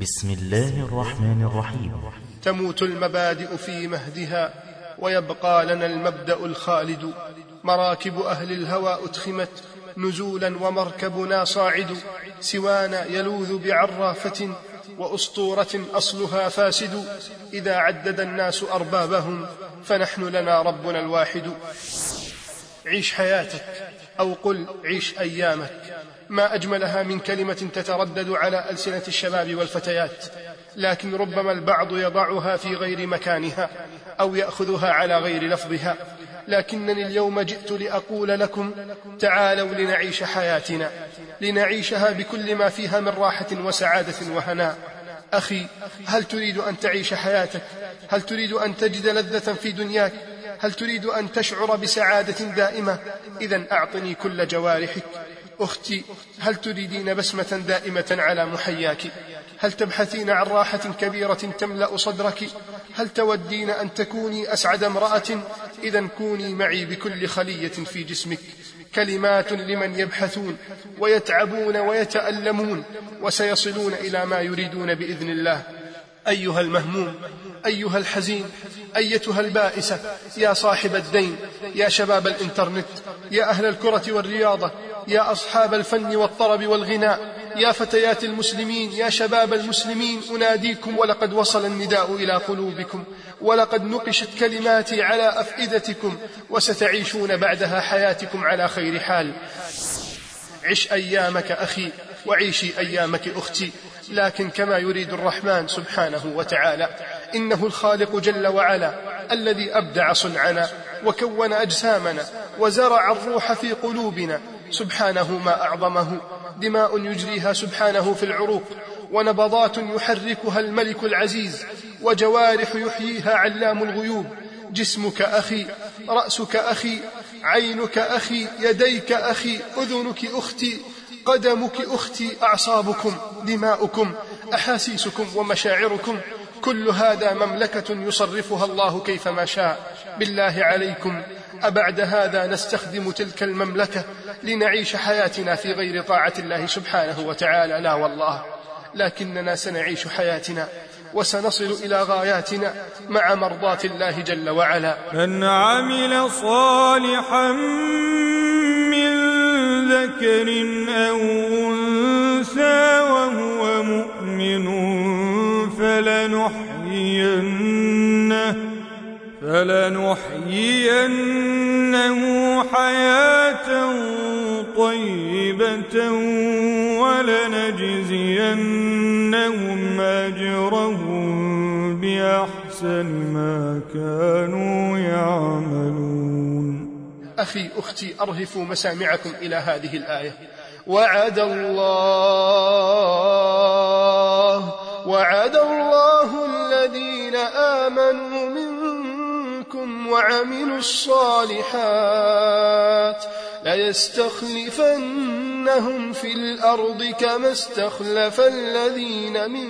بسم الله الرحمن الرحيم. تموت المبادئ في مهدها ويبقى لنا المبدأ الخالد. مراكب أهل الهوى أتخمت نزولا ومركبنا صاعد. سوانا يلوذ بعرافة وأسطورة أصلها فاسد. إذا عدد الناس أربابهم فنحن لنا ربنا الواحد. عيش حياتك أو قل عيش أيامك. ما أجملها من كلمة تتردد على ألسنة الشباب والفتيات لكن ربما البعض يضعها في غير مكانها أو يأخذها على غير لفظها. لكنني اليوم جئت لأقول لكم تعالوا لنعيش حياتنا لنعيشها بكل ما فيها من راحة وسعادة وهناء. أخي هل تريد أن تعيش حياتك؟ هل تريد أن تجد لذة في دنياك؟ هل تريد أن تشعر بسعادة دائمة؟ اذا أعطني كل جوارحك. أختي هل تريدين بسمة دائمة على محياك؟ هل تبحثين عن راحة كبيرة تملأ صدرك؟ هل تودين أن تكوني أسعد امرأة؟ إذا كوني معي بكل خلية في جسمك. كلمات لمن يبحثون ويتعبون ويتألمون وسيصلون إلى ما يريدون بإذن الله. أيها المهموم أيها الحزين أيتها البائسة يا صاحب الدين يا شباب الإنترنت يا أهل الكرة والرياضة يا أصحاب الفن والطرب والغناء يا فتيات المسلمين يا شباب المسلمين أناديكم ولقد وصل النداء إلى قلوبكم ولقد نقشت كلماتي على أفئدتكم وستعيشون بعدها حياتكم على خير حال. عش أيامك أخي وعيشي أيامك أختي لكن كما يريد الرحمن سبحانه وتعالى إنه الخالق جل وعلا الذي أبدع صنعنا وكون أجسامنا وزرع الروح في قلوبنا سبحانه ما أعظمه دماء يجريها سبحانه في العروق ونبضات يحركها الملك العزيز وجوارح يحييها علام الغيوب جسمك أخي رأسك أخي عينك أخي يديك أخي أذنك أختي قدمك أختي أعصابكم دماؤكم أحاسيسكم ومشاعركم كل هذا مملكة يصرفها الله كيفما شاء بالله عليكم أبعد هذا نستخدم تلك المملكة لنعيش حياتنا في غير طاعة الله سبحانه وتعالى. لا والله لكننا سنعيش حياتنا وسنصل إلى غاياتنا مع مرضاة الله جل وعلا. من عمل صالحا من ذكر أو أنثى فلنحيينه حياة طيبة ولنجزينهم أجرهم بأحسن ما كانوا يعملون. أخي أختي أرهفوا مسامعكم إلى هذه الآية. وعد الله وعد الله وعملوا الصالحات ليستخلفنهم في الأرض كما استخلف الذين من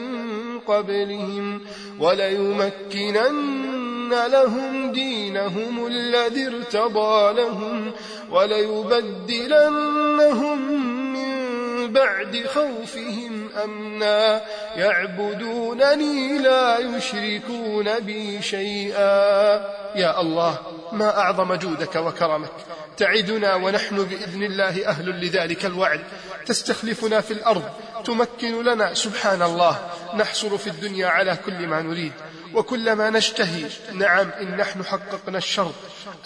قبلهم وليمكنن لهم دينهم الذي ارتضى لهم وليبدلنهم من بعد خوفهم أمنا. يعبدونني لا يشركون بي شيئا. يا الله ما أعظم جودك وكرمك. تعدنا ونحن بإذن الله أهل لذلك الوعد. تستخلفنا في الأرض تمكن لنا. سبحان الله نحصل في الدنيا على كل ما نريد. وكل ما نشتهي نعم إن نحن حققنا الشرط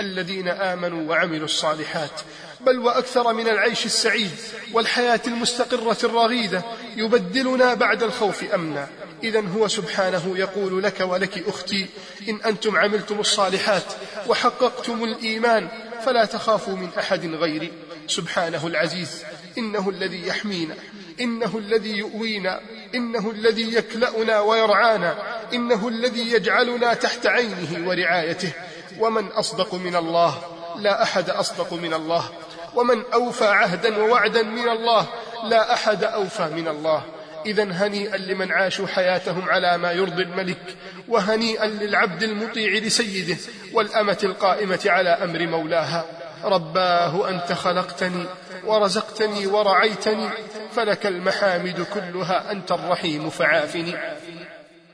الذين آمنوا وعملوا الصالحات. بل وأكثر من العيش السعيد والحياة المستقرة الرغيدة يبدلنا بعد الخوف أمنا. اذا هو سبحانه يقول لك ولك أختي إن أنتم عملتم الصالحات وحققتم الإيمان فلا تخافوا من أحد غيري. سبحانه العزيز إنه الذي يحمينا إنه الذي يؤوينا إنه الذي يكلأنا ويرعانا. إنه الذي يجعلنا تحت عينه ورعايته. ومن أصدق من الله لا أحد أصدق من الله. ومن أوفى عهدا ووعدا من الله لا أحد أوفى من الله. اذا هنيئا لمن عاشوا حياتهم على ما يرضي الملك وهنيئا للعبد المطيع لسيده والأمة القائمة على أمر مولاها. رباه أنت خلقتني ورزقتني ورعيتني فلك المحامد كلها أنت الرحيم فعافني.